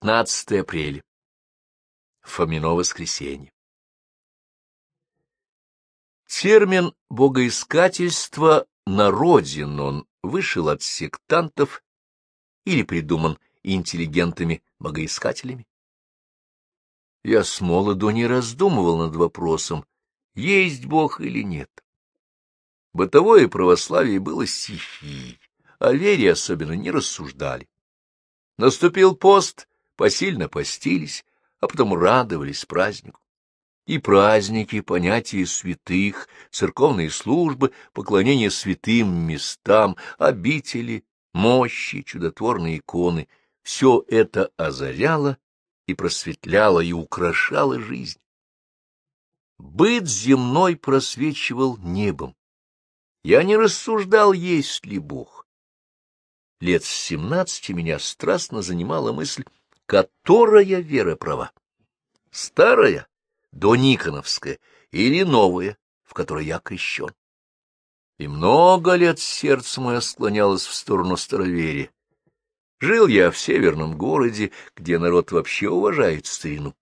15 апреля. Фомино воскресенье. Термин «богоискательство» народен он вышел от сектантов или придуман интеллигентами-богоискателями. Я с молоду не раздумывал над вопросом, есть Бог или нет. Бытовое православие было стихией, о вере особенно не рассуждали. Наступил пост, посильно постились, а потом радовались празднику. И праздники, понятия святых, церковные службы, поклонение святым местам, обители, мощи, чудотворные иконы — все это озаряло и просветляло и украшало жизнь. Быт земной просвечивал небом. Я не рассуждал, есть ли Бог. Лет с семнадцати меня страстно занимала мысль, которая вера права. Старая, дониконовская, или новая, в которой я крещен. И много лет сердце мое склонялось в сторону староверия. Жил я в северном городе, где народ вообще уважает старину.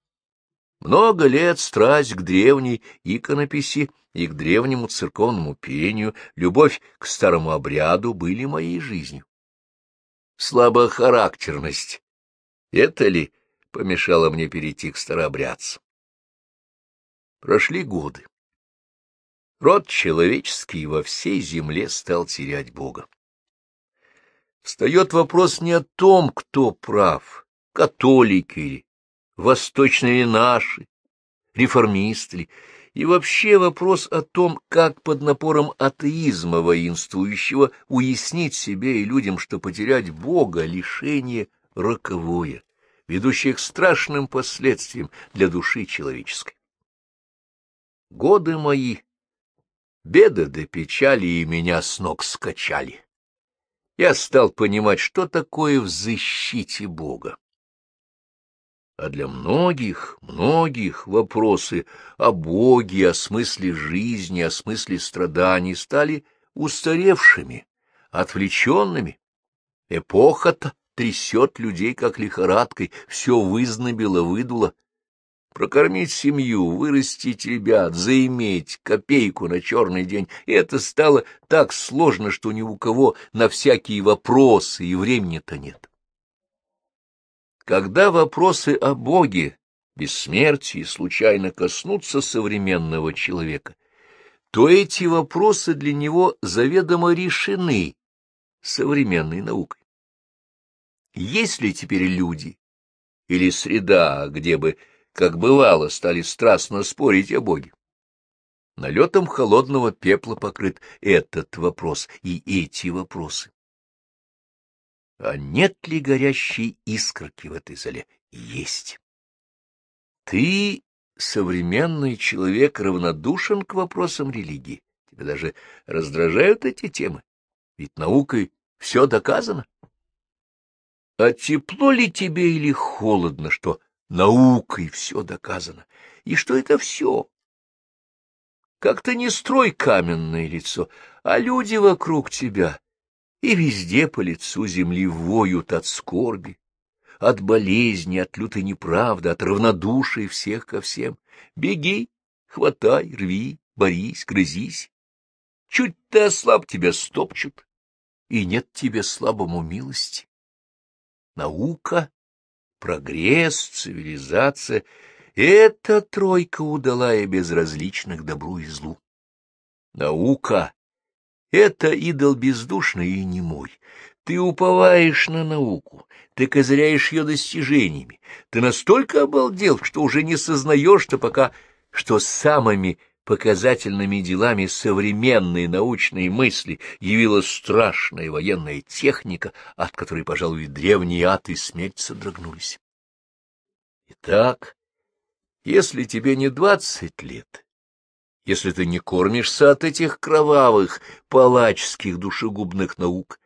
Много лет страсть к древней иконописи и к древнему церковному пению, любовь к старому обряду были моей жизнью слабохарактерность. Это ли помешало мне перейти к старообрядцам? Прошли годы. Род человеческий во всей земле стал терять Бога. Встает вопрос не о том, кто прав, католики ли, восточные ли наши, реформисты ли, и вообще вопрос о том, как под напором атеизма воинствующего уяснить себе и людям, что потерять Бога — лишение роковое, ведущее к страшным последствиям для души человеческой. Годы мои, беды до печали и меня с ног скачали. Я стал понимать, что такое в защите Бога а для многих, многих вопросы о Боге, о смысле жизни, о смысле страданий стали устаревшими, отвлеченными. Эпоха-то трясет людей, как лихорадкой, все вызнобило, выдуло. Прокормить семью, вырастить ребят, заиметь копейку на черный день — это стало так сложно, что ни у кого на всякие вопросы и времени-то нет. Когда вопросы о Боге, бессмертии случайно коснутся современного человека, то эти вопросы для него заведомо решены современной наукой. Есть ли теперь люди или среда, где бы, как бывало, стали страстно спорить о Боге? Налетом холодного пепла покрыт этот вопрос и эти вопросы. А нет ли горящей искорки в этой зале? Есть. Ты, современный человек, равнодушен к вопросам религии. Тебя даже раздражают эти темы. Ведь наукой все доказано. А тепло ли тебе или холодно, что наукой все доказано, и что это все? Как-то не строй каменное лицо, а люди вокруг тебя, и везде по лицу земли воют от скорби, от болезни, от лютой неправды, от равнодушия всех ко всем. Беги, хватай, рви, борись, грызись. Чуть ты ослаб, тебя стопчут, и нет тебе слабому милости. Наука, прогресс, цивилизация — это тройка удалая безразличных добру и злу. Наука это идол бездушный и немой. Ты уповаешь на науку, ты козыряешь ее достижениями. Ты настолько обалдел, что уже не сознаешь, что пока что самыми показательными делами современной научной мысли явилась страшная военная техника, от которой, пожалуй, древние ад и смерть содрогнулись. Итак, если тебе не двадцать лет, если ты не кормишься от этих кровавых палаческих душегубных наук,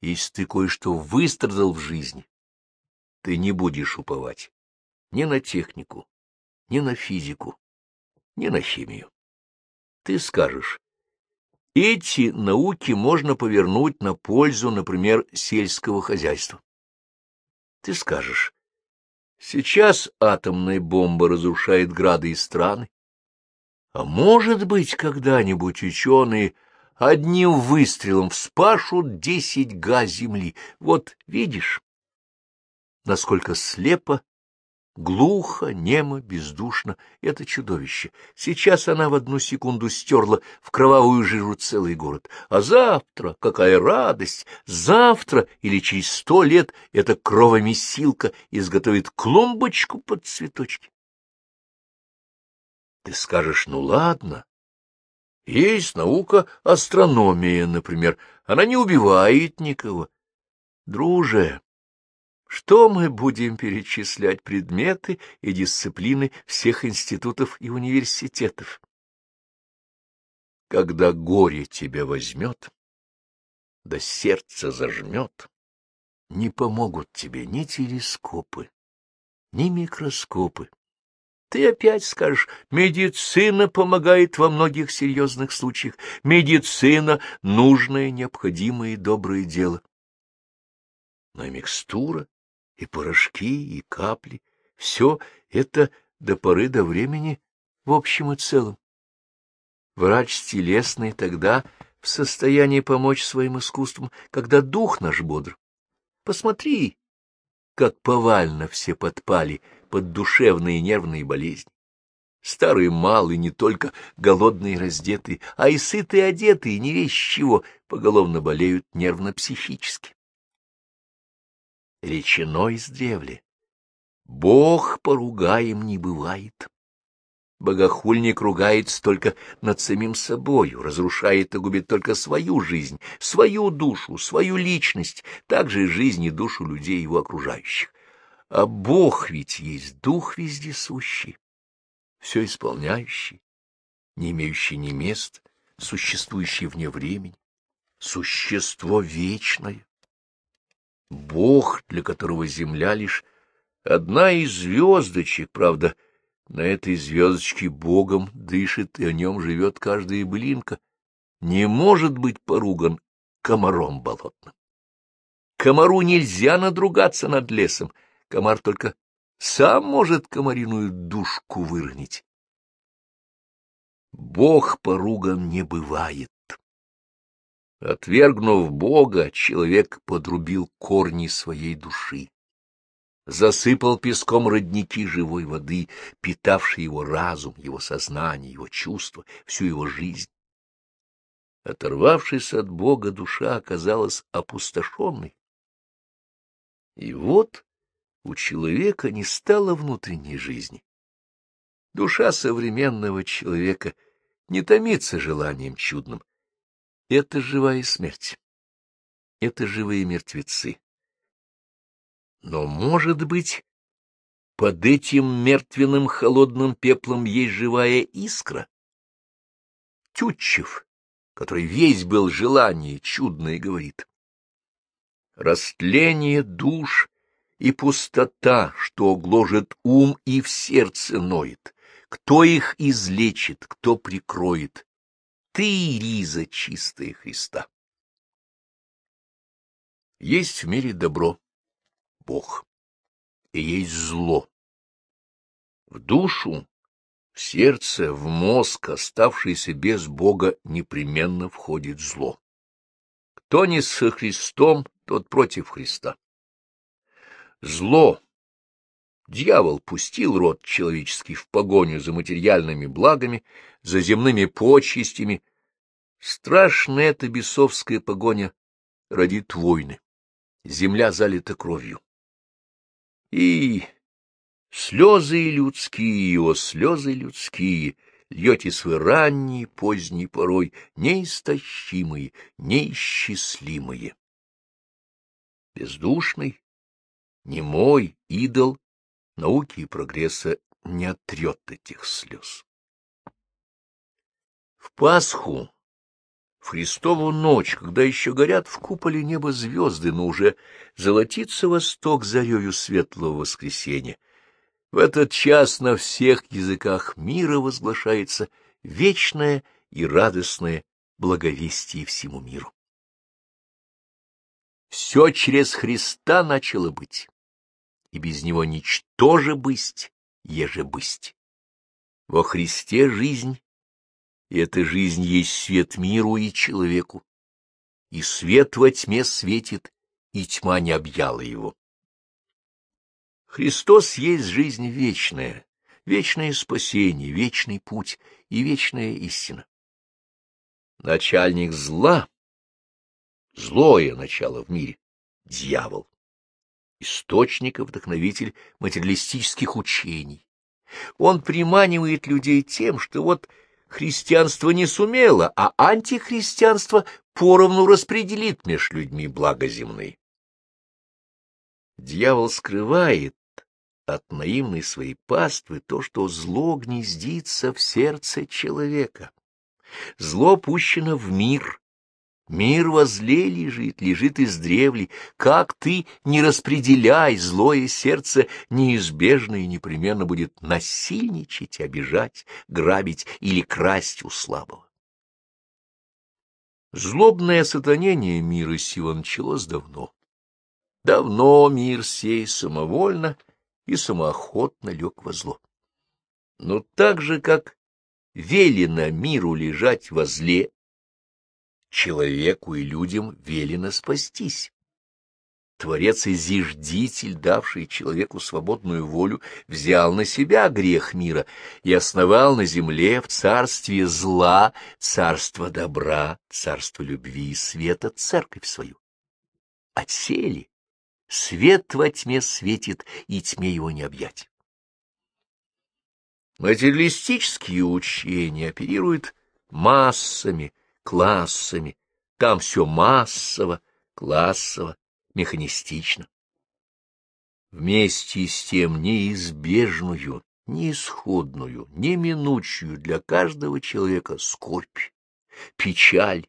если ты кое-что выстрадал в жизни, ты не будешь уповать ни на технику, ни на физику, ни на химию. Ты скажешь, эти науки можно повернуть на пользу, например, сельского хозяйства. Ты скажешь, Сейчас атомная бомба разрушает грады и страны. А может быть, когда-нибудь ученые одним выстрелом вспашут десять га земли. Вот видишь, насколько слепо Глухо, немо, бездушно — это чудовище. Сейчас она в одну секунду стерла в кровавую жижу целый город. А завтра, какая радость! Завтра или через сто лет эта кровомесилка изготовит клумбочку под цветочки. Ты скажешь, ну ладно. Есть наука астрономия, например. Она не убивает никого. Друже, что мы будем перечислять предметы и дисциплины всех институтов и университетов? Когда горе тебя возьмет, да сердце зажмет, не помогут тебе ни телескопы, ни микроскопы. Ты опять скажешь, медицина помогает во многих серьезных случаях, медицина — нужное, необходимое и доброе дело. Но микстура и порошки, и капли — все это до поры до времени в общем и целом. Врач телесный тогда в состоянии помочь своим искусствам, когда дух наш бодр. Посмотри, как повально все подпали под душевные и нервные болезни. Старые малые, не только голодные раздетые, а и сытые одетые, не весь чего, поголовно болеют нервно-психически речено издревле. Бог поругаем не бывает. Богохульник ругается только над самим собою, разрушает и губит только свою жизнь, свою душу, свою личность, также и жизнь и душу людей его окружающих. А Бог ведь есть дух вездесущий, все исполняющий, не имеющий ни места, существующий вне времени, существо вечное. Бог, для которого земля лишь одна из звездочек, правда, на этой звездочке Богом дышит и о нем живет каждая блинка, не может быть поруган комаром болотным. Комару нельзя надругаться над лесом, комар только сам может комариную душку выронить. Бог поруган не бывает. Отвергнув Бога, человек подрубил корни своей души, засыпал песком родники живой воды, питавшие его разум, его сознание, его чувства, всю его жизнь. Оторвавшись от Бога, душа оказалась опустошенной. И вот у человека не стало внутренней жизни. Душа современного человека не томится желанием чудным, это живая смерть. Это живые мертвецы. Но, может быть, под этим мертвенным холодным пеплом есть живая искра? Тютчев, который весь был желание чудное, говорит. Растление душ и пустота, что гложет ум и в сердце ноет. Кто их излечит, кто прикроет? Ты, риза чистая Христа. Есть в мире добро, Бог, и есть зло. В душу, в сердце, в мозг, оставшийся без Бога, непременно входит зло. Кто не со Христом, тот против Христа. Зло. Дьявол пустил род человеческий в погоню за материальными благами, за земными почестями. Страшная эта бесовская погоня родит войны. Земля залита кровью. И слезы людские, его слезы людские, льете свои ранние, поздние порой, неистощимые, неисчислимые. Бездушный, немой идол науки и прогресса не отрет этих слез. В Пасху, в Христову ночь, когда еще горят в куполе неба звезды, но уже золотится восток зарею светлого воскресенья, в этот час на всех языках мира возглашается вечное и радостное благовестие всему миру. Все через Христа начало быть, и без него ничтоже бысть, еже бысть. Во Христе жизнь, и эта жизнь есть свет миру и человеку, и свет во тьме светит, и тьма не объяла его. Христос есть жизнь вечная, вечное спасение, вечный путь и вечная истина. Начальник зла, злое начало в мире, дьявол, источник и вдохновитель материалистических учений. Он приманивает людей тем, что вот христианство не сумело, а антихристианство поровну распределит меж людьми благо земные. Дьявол скрывает от наивной своей паствы то, что зло гнездится в сердце человека. Зло пущено в мир. Мир возле лежит, лежит издревле. Как ты не распределяй, злое сердце неизбежно и непременно будет насильничать, обижать, грабить или красть у слабого. Злобное сатанение мира сего началось давно. Давно мир сей самовольно и самоохотно лег во зло. Но так же, как велено миру лежать во зле, человеку и людям велено спастись. Творец и зиждитель, давший человеку свободную волю, взял на себя грех мира и основал на земле в царстве зла, царство добра, царство любви и света церковь свою. Отсели, Свет во тьме светит, и тьме его не объять. Материалистические учения оперируют массами, классами. Там все массово, классово, механистично. Вместе с тем неизбежную, неисходную, неминучую для каждого человека скорбь, печаль,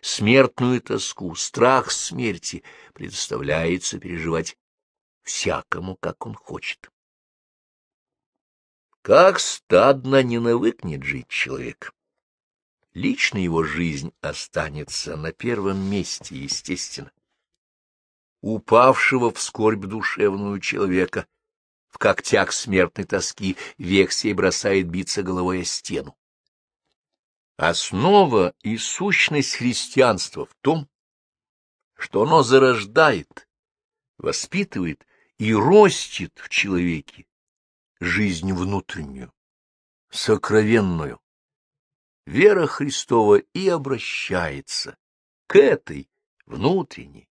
смертную тоску, страх смерти предоставляется переживать всякому, как он хочет. Как стадно не навыкнет жить человек. Лично его жизнь останется на первом месте, естественно. Упавшего в скорбь душевную человека в когтях смертной тоски век сей бросает биться головой о стену. Основа и сущность христианства в том, что оно зарождает, воспитывает и ростит в человеке жизнь внутреннюю, сокровенную. Вера Христова и обращается к этой внутренней,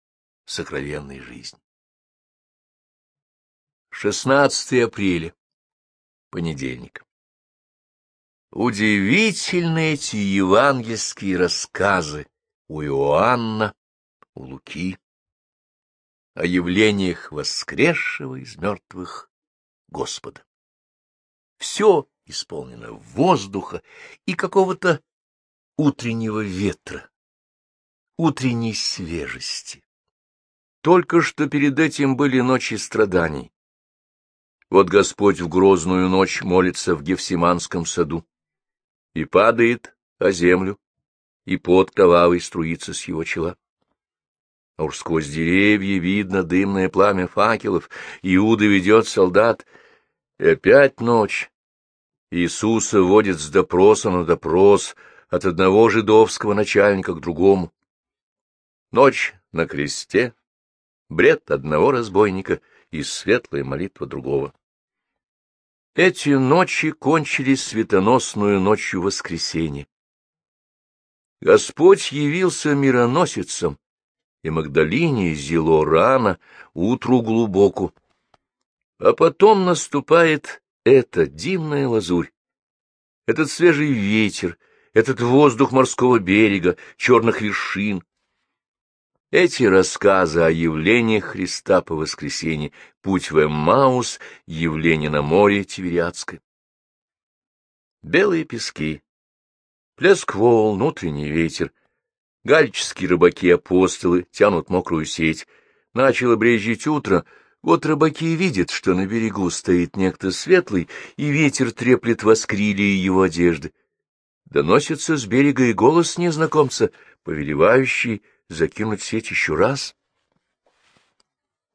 сокровенной жизни. 16 апреля, понедельник. Удивительны эти евангельские рассказы у Иоанна, у Луки, о явлениях воскресшего из мертвых Господа. Все исполнено воздуха и какого-то утреннего ветра, утренней свежести. Только что перед этим были ночи страданий. Вот Господь в грозную ночь молится в Гефсиманском саду и падает о землю, и пот кровавый струится с его чела. А уж сквозь деревья видно дымное пламя факелов, Иуда ведет солдат, и опять ночь. Иисуса водит с допроса на допрос от одного жидовского начальника к другому. Ночь на кресте, бред одного разбойника и светлая молитва другого. Эти ночи кончились светоносную ночью воскресенья. Господь явился мироносицем, и Магдалине зело рано, утру глубоку. А потом наступает эта дивная лазурь, этот свежий ветер, этот воздух морского берега, черных вершин, эти рассказы о явлениях Христа по воскресенье, путь в Эммаус, явление на море Тивериадское. Белые пески, плеск волн, утренний ветер, гальческие рыбаки-апостолы тянут мокрую сеть. Начало брезжить утро, вот рыбаки видят, что на берегу стоит некто светлый, и ветер треплет воскрилие его одежды. Доносится с берега и голос незнакомца, повелевающий закинуть сеть еще раз?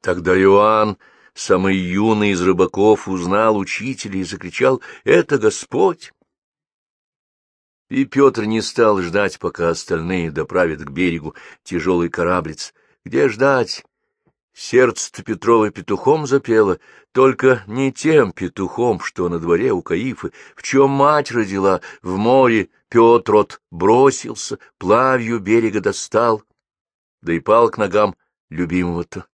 Тогда Иоанн самый юный из рыбаков узнал учителя и закричал «Это Господь!» И Петр не стал ждать, пока остальные доправят к берегу тяжелый кораблиц. Где ждать? Сердце-то Петрова петухом запело, только не тем петухом, что на дворе у Каифы, в чем мать родила, в море Петр от бросился, плавью берега достал, да и пал к ногам любимого-то.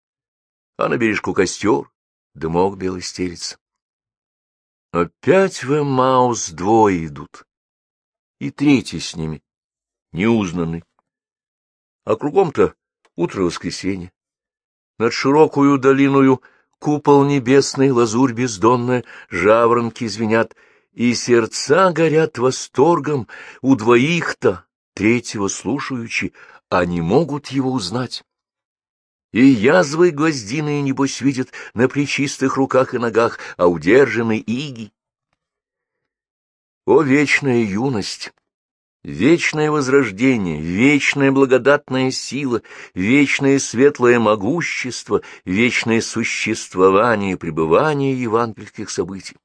А на бережку костер, дымок белый стелится. Опять в Маус двое идут, и третий с ними, неузнанный. А кругом-то утро воскресенья. Над широкую долиною купол небесный, лазурь бездонная, жаворонки звенят, и сердца горят восторгом у двоих-то, третьего слушаючи, они могут его узнать. И язвы гвоздиные, небось, видят на причистых руках и ногах, а удержаны иги. О, вечная юность! Вечное возрождение, вечная благодатная сила, вечное светлое могущество, вечное существование и пребывание евангельских событий.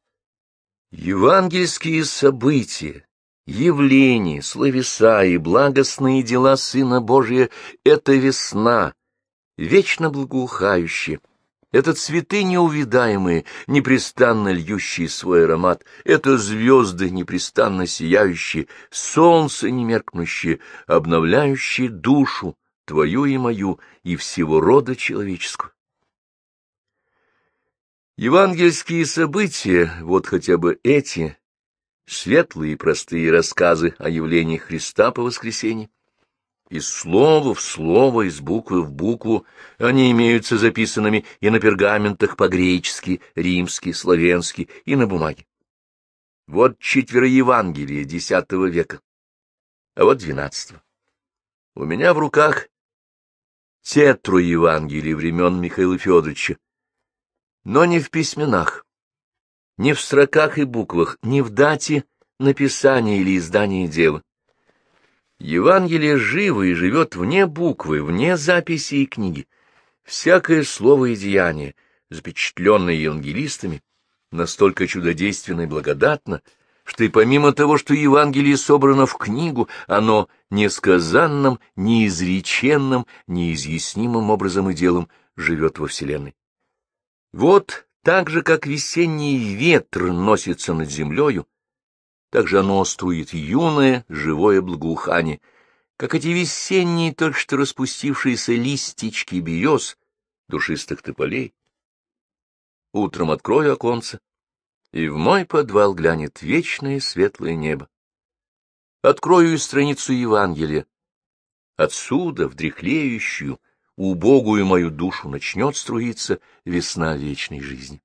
Евангельские события, явления, словеса и благостные дела Сына Божия — это весна, вечно благоухающая, это цветы неувидаемые, непрестанно льющие свой аромат, это звезды, непрестанно сияющие, солнце немеркнущее, обновляющее душу твою и мою и всего рода человеческого. Евангельские события, вот хотя бы эти, светлые и простые рассказы о явлении Христа по воскресенье, из слова в слово, из буквы в букву они имеются записанными и на пергаментах по-гречески, римски, славянски, и на бумаге. Вот четверо Евангелия X века, а вот двенадцатого. У меня в руках тетру Евангелий времен Михаила Федоровича, но не в письменах, не в строках и буквах, не в дате написания или издания дела. Евангелие живо и живет вне буквы, вне записи и книги. Всякое слово и деяние, запечатленное евангелистами, настолько чудодейственно и благодатно, что и помимо того, что Евангелие собрано в книгу, оно несказанным, неизреченным, неизъяснимым образом и делом живет во Вселенной. Вот так же, как весенний ветр носится над землею, так же оно струит юное, живое благоухание, как эти весенние, только что распустившиеся листички берез, душистых тополей. Утром открою оконце, и в мой подвал глянет вечное светлое небо. Открою и страницу Евангелия. Отсюда, в дряхлеющую, убогую мою душу начнет струиться весна вечной жизни.